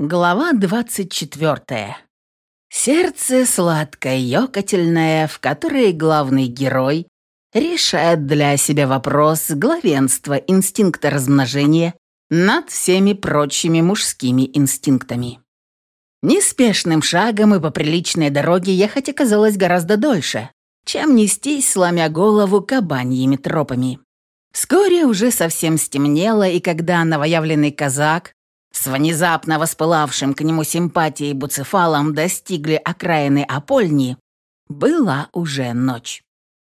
Глава 24. Сердце сладкое, ёкательное, в которой главный герой решает для себя вопрос главенства инстинкта размножения над всеми прочими мужскими инстинктами. Неспешным шагом и по приличной дороге ехать оказалось гораздо дольше, чем нестись, сломя голову кабаньими тропами. Вскоре уже совсем стемнело, и когда новоявленный казак с внезапно воспылавшим к нему симпатией буцефалом достигли окраины Апольни, была уже ночь.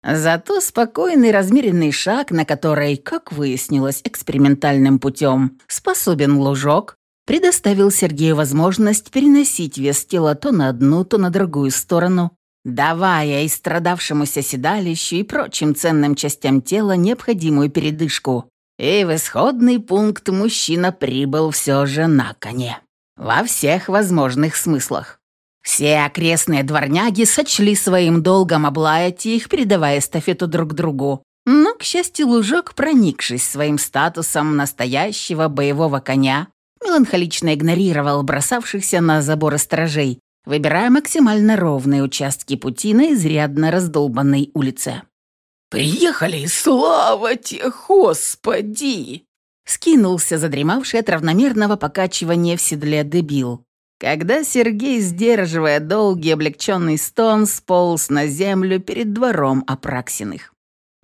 Зато спокойный размеренный шаг, на который, как выяснилось экспериментальным путем, способен лужок, предоставил Сергею возможность переносить вес тела то на одну, то на другую сторону, давая истрадавшемуся седалищу и прочим ценным частям тела необходимую передышку, и в исходный пункт мужчина прибыл все же на коне. Во всех возможных смыслах. Все окрестные дворняги сочли своим долгом облаять их, передавая эстафету друг другу. Но, к счастью, Лужок, проникшись своим статусом настоящего боевого коня, меланхолично игнорировал бросавшихся на заборы сторожей, выбирая максимально ровные участки пути на изрядно раздолбанной улице. «Приехали, слава тебе, Господи!» Скинулся задремавший от равномерного покачивания в седле дебил. Когда Сергей, сдерживая долгий облегченный стон, сполз на землю перед двором Апраксиных.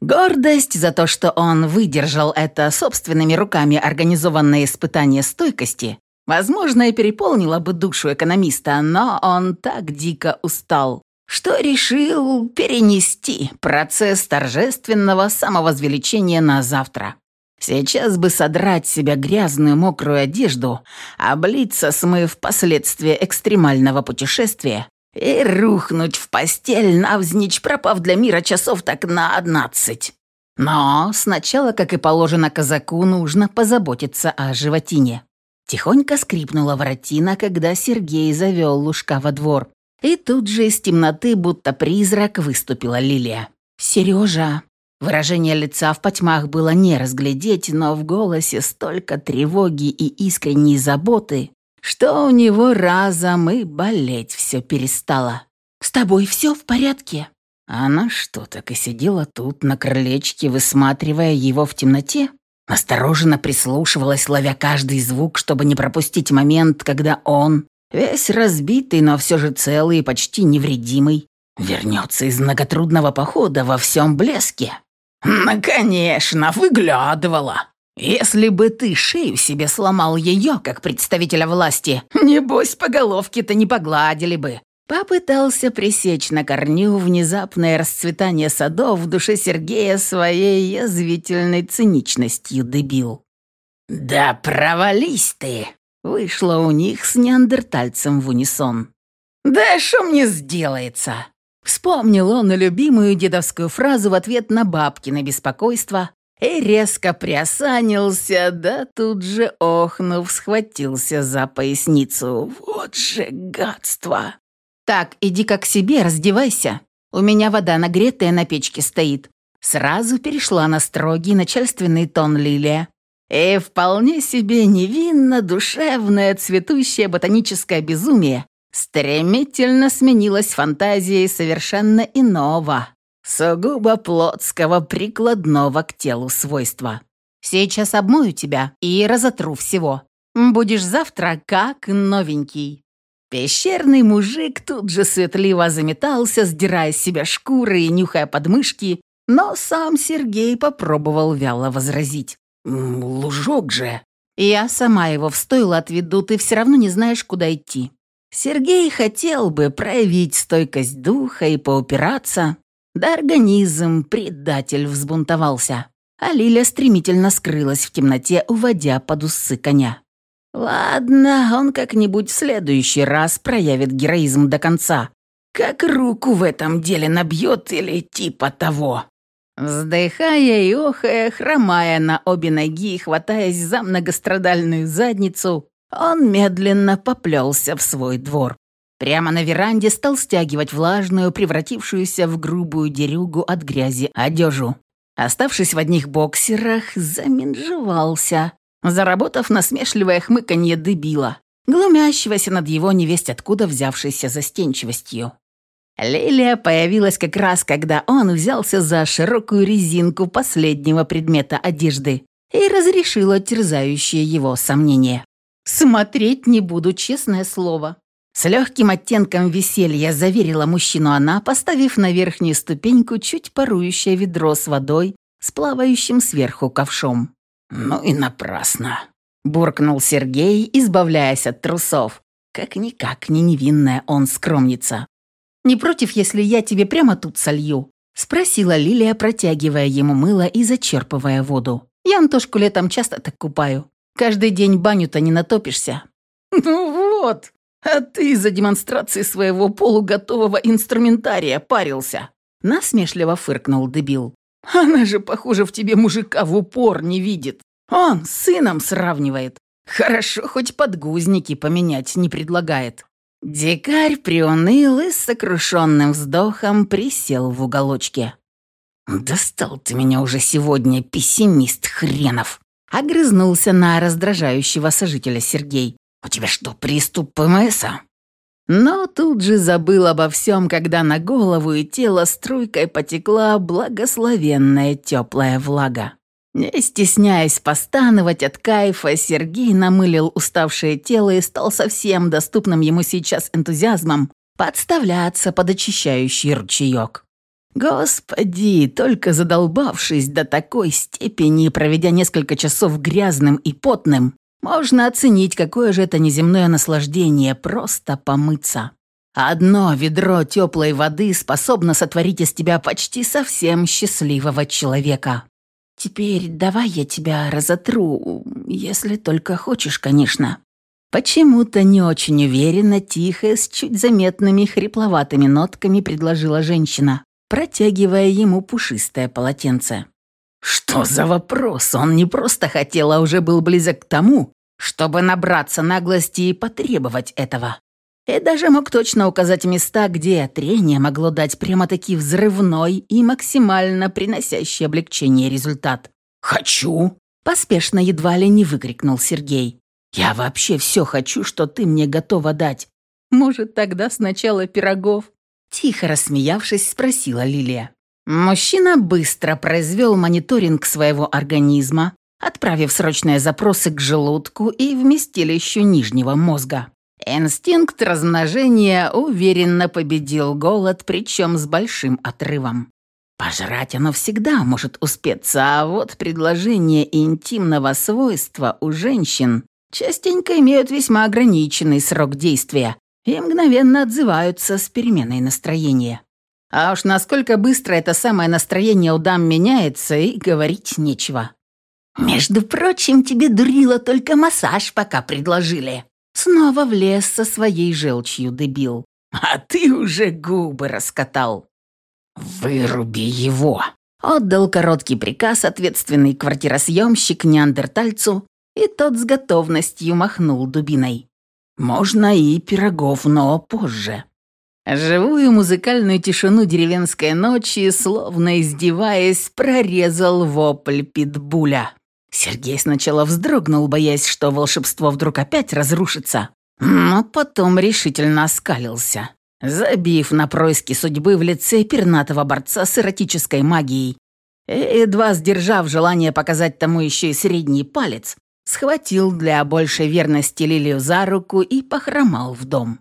Гордость за то, что он выдержал это собственными руками организованное испытание стойкости, возможно, и переполнила бы душу экономиста, но он так дико устал, что решил перенести процесс торжественного самовозвеличения на завтра. Сейчас бы содрать себя грязную мокрую одежду, облиться, смыв последствия экстремального путешествия и рухнуть в постель навзничь, пропав для мира часов так на одиннадцать. Но сначала, как и положено казаку, нужно позаботиться о животине. Тихонько скрипнула воротина, когда Сергей завел Лужка во двор, и тут же из темноты, будто призрак, выступила Лилия. «Сережа!» Выражение лица в потьмах было не разглядеть, но в голосе столько тревоги и искренней заботы, что у него разом и болеть все перестало. «С тобой все в порядке?» Она что, так и сидела тут, на крылечке, высматривая его в темноте? Осторожно прислушивалась, ловя каждый звук, чтобы не пропустить момент, когда он, Весь разбитый, но все же целый и почти невредимый. Вернется из многотрудного похода во всем блеске. Ну, конечно, выглядывала. Если бы ты шею себе сломал ее, как представителя власти, небось, по головке-то не погладили бы. Попытался пресечь на корню внезапное расцветание садов в душе Сергея своей язвительной циничностью дебил. «Да провались ты!» Вышло у них с неандертальцем в унисон. «Да что мне сделается?» Вспомнил он любимую дедовскую фразу в ответ на бабкино беспокойство и резко приосанился, да тут же, охнув, схватился за поясницу. «Вот же гадство!» «Так, иди-ка к себе, раздевайся. У меня вода нагретая на печке стоит». Сразу перешла на строгий начальственный тон Лилия, и вполне себе невинно душевное цветущее ботаническое безумие стремительно сменилось фантазией совершенно иного, сугубо плотского прикладного к телу свойства. Сейчас обмою тебя и разотру всего. Будешь завтра как новенький». Пещерный мужик тут же светливо заметался, сдирая с себя шкуры и нюхая подмышки, но сам Сергей попробовал вяло возразить. «Лужок же!» «Я сама его в стойло отведу, ты все равно не знаешь, куда идти». Сергей хотел бы проявить стойкость духа и поупираться, да организм, предатель, взбунтовался, а Лиля стремительно скрылась в темноте, уводя под усы коня. Ладно, он как-нибудь в следующий раз проявит героизм до конца. Как руку в этом деле набьет или типа того. Вздыхая и охая, хромая на обе ноги и хватаясь за многострадальную задницу, он медленно поплелся в свой двор. Прямо на веранде стал стягивать влажную, превратившуюся в грубую дерюгу от грязи одежу. Оставшись в одних боксерах, заминжевался, заработав насмешливое хмыканье дебила. глумящегося над его невесть откуда взявшейся застенчивостью. Лилия появилась как раз, когда он взялся за широкую резинку последнего предмета одежды и разрешила терзающее его сомнение. «Смотреть не буду, честное слово». С легким оттенком веселья заверила мужчину она, поставив на верхнюю ступеньку чуть парующее ведро с водой с плавающим сверху ковшом. «Ну и напрасно», — буркнул Сергей, избавляясь от трусов. Как-никак не невинная он скромница. «Не против, если я тебе прямо тут солью?» — спросила Лилия, протягивая ему мыло и зачерпывая воду. «Я Антошку летом часто так купаю. Каждый день баню-то не натопишься». «Ну вот, а ты из-за демонстрации своего полуготового инструментария парился», — насмешливо фыркнул дебил. «Она же, похоже, в тебе мужика в упор не видит. Он с сыном сравнивает. Хорошо, хоть подгузники поменять не предлагает». Дикарь приуныл и с сокрушенным вздохом присел в уголочке. «Достал ты меня уже сегодня, пессимист хренов!» Огрызнулся на раздражающего сожителя Сергей. «У тебя что, приступ ПМСа?» Но тут же забыл обо всем, когда на голову и тело струйкой потекла благословенная теплая влага. Не стесняясь постановать от кайфа, Сергей намылил уставшее тело и стал совсем доступным ему сейчас энтузиазмом подставляться под очищающий ручеек. Господи, только задолбавшись до такой степени, проведя несколько часов грязным и потным, можно оценить, какое же это неземное наслаждение просто помыться. Одно ведро теплой воды способно сотворить из тебя почти совсем счастливого человека. Теперь давай я тебя разотру, если только хочешь, конечно. Почему-то не очень уверенно, тихо, с чуть заметными хрипловатыми нотками предложила женщина, протягивая ему пушистое полотенце. Что за вопрос? Он не просто хотел, а уже был близок к тому, чтобы набраться наглости и потребовать этого. И даже мог точно указать места, где трение могло дать прямо-таки взрывной и максимально приносящий облегчение результат. «Хочу!» – поспешно едва ли не выкрикнул Сергей. «Я вообще все хочу, что ты мне готова дать. Может, тогда сначала пирогов?» Тихо рассмеявшись, спросила Лилия. Мужчина быстро произвел мониторинг своего организма, отправив срочные запросы к желудку и вместилищу нижнего мозга. Инстинкт размножения уверенно победил голод, причем с большим отрывом. Пожрать оно всегда может успеться, а вот предложения интимного свойства у женщин частенько имеют весьма ограниченный срок действия и мгновенно отзываются с переменой настроения. А уж насколько быстро это самое настроение у дам меняется, и говорить нечего. «Между прочим, тебе дурило только массаж пока предложили», Снова влез со своей желчью дебил. «А ты уже губы раскатал!» «Выруби его!» Отдал короткий приказ ответственный квартиросъемщик неандертальцу, и тот с готовностью махнул дубиной. «Можно и пирогов, но позже». Живую музыкальную тишину деревенской ночи, словно издеваясь, прорезал вопль питбуля. Сергей сначала вздрогнул, боясь, что волшебство вдруг опять разрушится, но потом решительно оскалился, забив на происки судьбы в лице пернатого борца с эротической магией. Едва сдержав желание показать тому еще и средний палец, схватил для большей верности Лилию за руку и похромал в дом.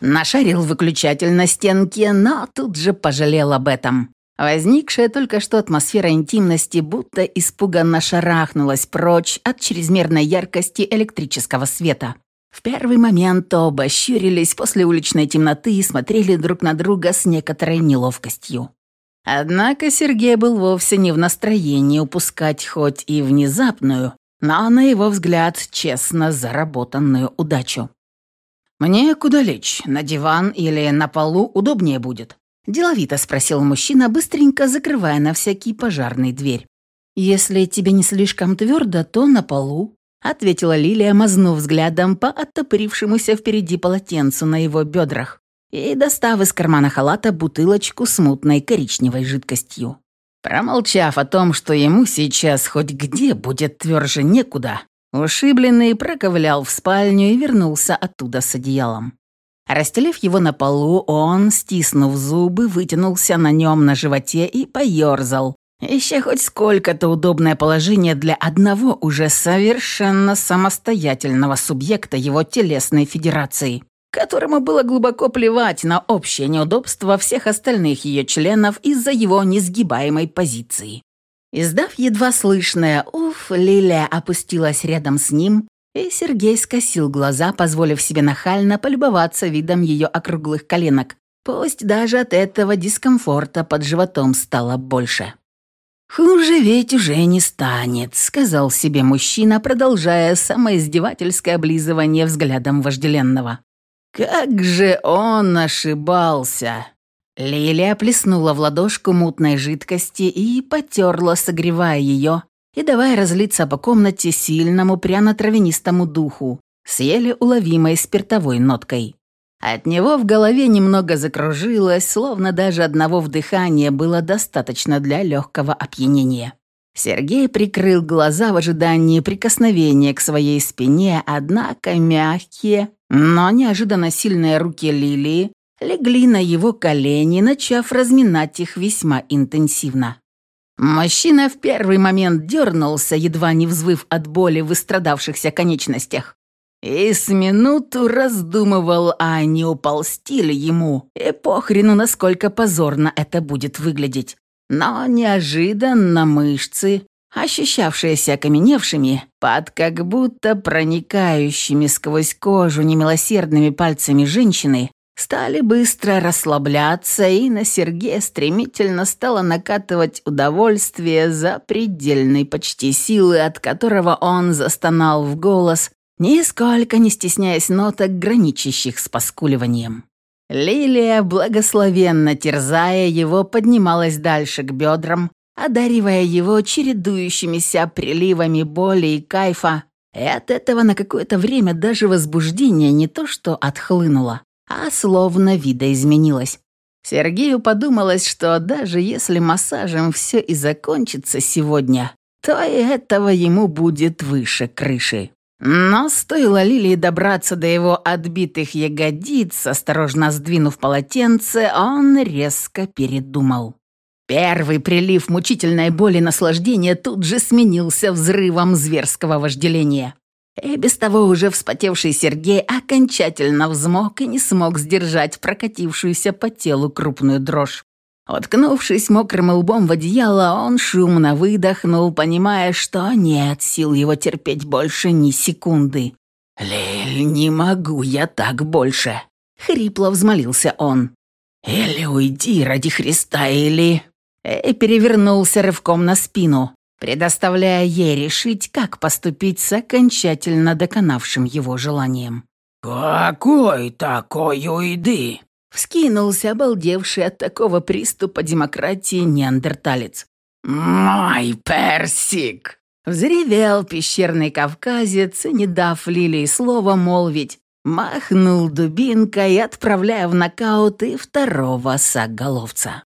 Нашарил выключатель на стенке, но тут же пожалел об этом. Возникшая только что атмосфера интимности будто испуганно шарахнулась прочь от чрезмерной яркости электрического света. В первый момент оба щурились после уличной темноты и смотрели друг на друга с некоторой неловкостью. Однако Сергей был вовсе не в настроении упускать хоть и внезапную, но, на его взгляд, честно заработанную удачу. «Мне куда лечь? На диван или на полу удобнее будет?» Деловито спросил мужчина, быстренько закрывая на всякий пожарный дверь. «Если тебе не слишком твердо, то на полу», ответила Лилия, мазнув взглядом по оттопырившемуся впереди полотенцу на его бедрах и достав из кармана халата бутылочку с мутной коричневой жидкостью. Промолчав о том, что ему сейчас хоть где будет тверже некуда, Ушибленный проковылял в спальню и вернулся оттуда с одеялом. Расстелив его на полу, он, стиснув зубы, вытянулся на нем на животе и поерзал, ища хоть сколько-то удобное положение для одного уже совершенно самостоятельного субъекта его телесной федерации, которому было глубоко плевать на общее неудобство всех остальных ее членов из-за его несгибаемой позиции. Издав едва слышное «Уф», Лилия опустилась рядом с ним, и Сергей скосил глаза, позволив себе нахально полюбоваться видом ее округлых коленок. Пусть даже от этого дискомфорта под животом стало больше. «Хуже ведь уже не станет», — сказал себе мужчина, продолжая самоиздевательское облизывание взглядом вожделенного. «Как же он ошибался!» Лилия плеснула в ладошку мутной жидкости и потерла, согревая ее и давая разлиться по комнате сильному пряно-травянистому духу с еле уловимой спиртовой ноткой. От него в голове немного закружилось, словно даже одного вдыхания было достаточно для легкого опьянения. Сергей прикрыл глаза в ожидании прикосновения к своей спине, однако мягкие, но неожиданно сильные руки Лилии легли на его колени, начав разминать их весьма интенсивно. Мужчина в первый момент дернулся, едва не взвыв от боли в истрадавшихся конечностях. И с минуту раздумывал, а не уползти ли ему, и похрену, насколько позорно это будет выглядеть. Но неожиданно мышцы, ощущавшиеся окаменевшими, под как будто проникающими сквозь кожу немилосердными пальцами женщины, стали быстро расслабляться, и на Сергея стремительно стало накатывать удовольствие за предельной почти силы, от которого он застонал в голос, нисколько не стесняясь ноток, граничащих с поскуливанием. Лилия, благословенно терзая его, поднималась дальше к бедрам, одаривая его чередующимися приливами боли и кайфа, и от этого на какое-то время даже возбуждение не то что отхлынуло, а словно видоизменилась. Сергею подумалось, что даже если массажем все и закончится сегодня, то и этого ему будет выше крыши. Но стоило Лилии добраться до его отбитых ягодиц, осторожно сдвинув полотенце, он резко передумал. Первый прилив мучительной боли наслаждения тут же сменился взрывом зверского вожделения. И без того уже вспотевший Сергей окончательно взмок и не смог сдержать прокатившуюся по телу крупную дрожь. Уткнувшись мокрым лбом в одеяло, он шумно выдохнул, понимая, что нет сил его терпеть больше ни секунды. «Лель, не могу я так больше!» — хрипло взмолился он. «Или уйди ради Христа, или...» И перевернулся рывком на спину, предоставляя ей решить, как поступить с окончательно доконавшим его желанием. «Какой такой уйды?» Вскинулся обалдевший от такого приступа демократии неандерталец. «Мой персик!» Взревел пещерный кавказец, не дав Лилии слова молвить, махнул дубинкой, отправляя в нокаут и второго саголовца.